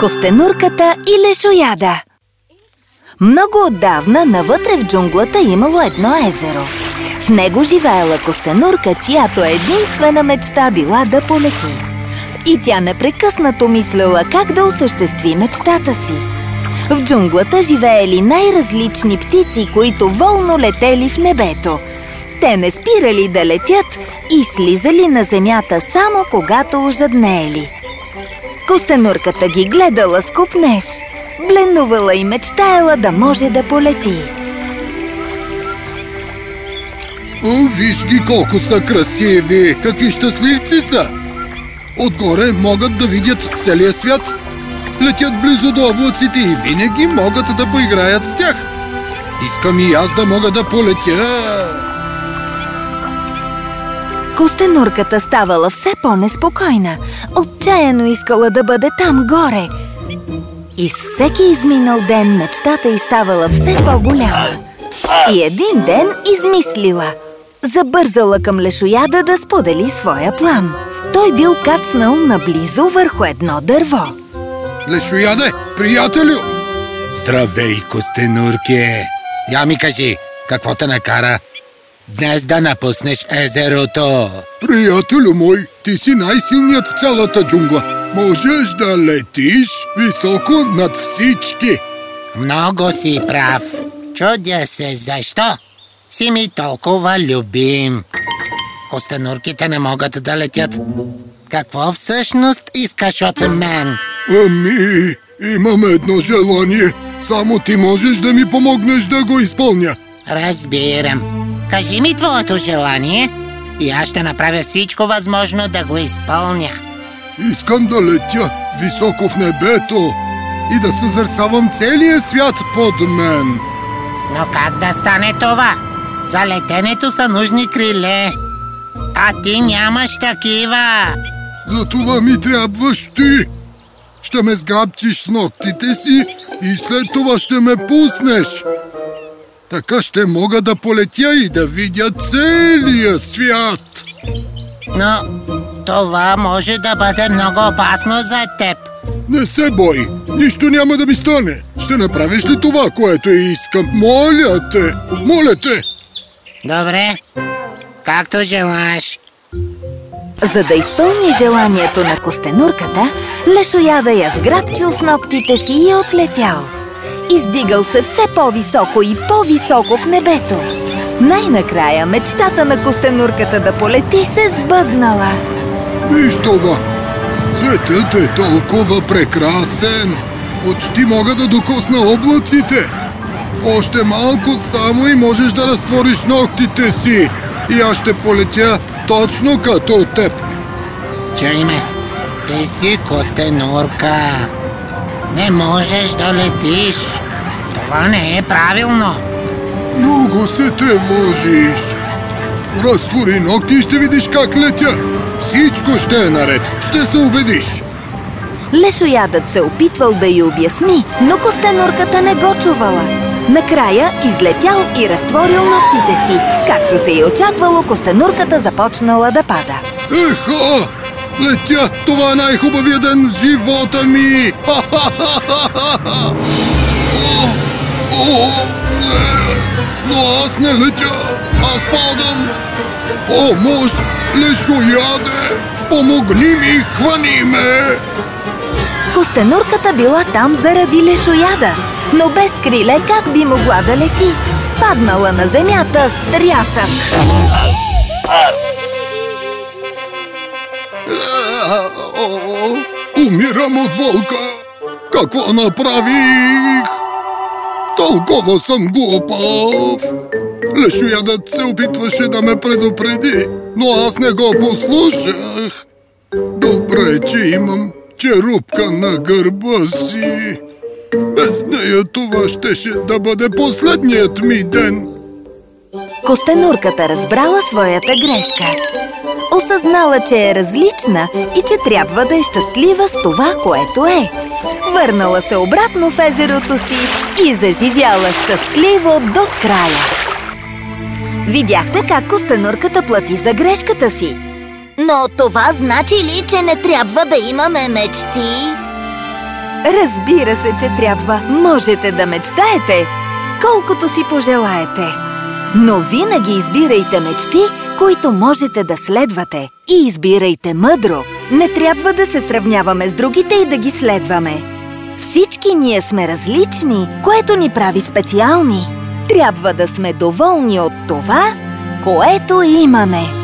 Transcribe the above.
Костенурката и лешояда Много отдавна навътре в джунглата имало едно езеро. В него живеела Костенурка, чиято единствена мечта била да полети. И тя непрекъснато мислила как да осъществи мечтата си. В джунглата живеели най-различни птици, които волно летели в небето. Те не спирали да летят и слизали на земята само когато ожаднеели. Костенурката ги гледала с купнеж. Бленувала и мечтаяла да може да полети. О, виж ги колко са красиви! Какви щастливци са! Отгоре могат да видят целия свят. Летят близо до облаците и винаги могат да поиграят с тях. Искам и аз да мога да полетя. Костенурката ставала все по-неспокойна. Отчаяно искала да бъде там горе. И с всеки изминал ден мечтата й ставала все по-голяма. И един ден измислила. Забързала към лешояда да сподели своя план. Той бил кацнал наблизо върху едно дърво. Лешояде, приятелю! Здравей, Костенурке! Я ми кажи, какво те накара днес да напуснеш езерото? Приятелю мой, ти си най-силният в цялата джунгла. Можеш да летиш високо над всички. Много си прав. Чудя се, защо си ми толкова любим. Костенурките не могат да летят. Какво всъщност искаш от мен? Ами, имам едно желание. Само ти можеш да ми помогнеш да го изпълня. Разбирам. Кажи ми твоето желание и аз ще направя всичко възможно да го изпълня. Искам да летя високо в небето и да съзърцавам целия свят под мен. Но как да стане това? За летенето са нужни криле. А ти нямаш такива. Затова ми трябваш ти. Ще ме сграбчиш с ногтите си и след това ще ме пуснеш. Така ще мога да полетя и да видя целия свят. Но това може да бъде много опасно за теб. Не се бой, нищо няма да ми стане. Ще направиш ли това, което искам? Моля те, моля те. Добре, както желаеш. За да изпълни желанието на костенурката, лешояда я сграбчил с ногтите си и отлетял. Издигал се все по-високо и по-високо в небето. Най-накрая мечтата на костенурката да полети се сбъднала. Виж това! Светът е толкова прекрасен! Почти мога да докосна облаците! Още малко само и можеш да разтвориш ногтите си! И аз ще полетя точно като теб! Чуй ме, ти си костенурка. Не можеш да летиш. Това не е правилно. Много се тревожиш! Разтвори ногти и ще видиш как летя! Всичко ще е наред! Ще се убедиш! Лешоядът се опитвал да й обясни, но костенурката не го чувала. Накрая излетял и разтворил ногтите си. Както се и очаквало, костенурката започнала да пада. Ехо! Летя! Това е най-хубавия ден в живота ми! Ха-ха-ха-ха-ха! Но аз не летя! Аз падам! Помощ! Лешояде! Помогни ми! Хвани ме! Костенурката била там заради лешояда, но без криле как би могла да лети? Паднала на земята с трясък. О, Умирам от болка! Какво направих? Толкова съм глупав! Лешоядът се опитваше да ме предупреди, но аз не го послушах. Добре, че имам черупка на гърба си. Без нея това щеше да бъде последният ми ден. Костенурката разбрала своята грешка. Осъзнала, че е различна и че трябва да е щастлива с това, което е. Върнала се обратно в езерото си и заживяла щастливо до края. Видяхте как костенурката плати за грешката си. Но това значи ли, че не трябва да имаме мечти? Разбира се, че трябва. Можете да мечтаете, колкото си пожелаете. Но винаги избирайте мечти, които можете да следвате. И избирайте мъдро. Не трябва да се сравняваме с другите и да ги следваме. Всички ние сме различни, което ни прави специални. Трябва да сме доволни от това, което имаме.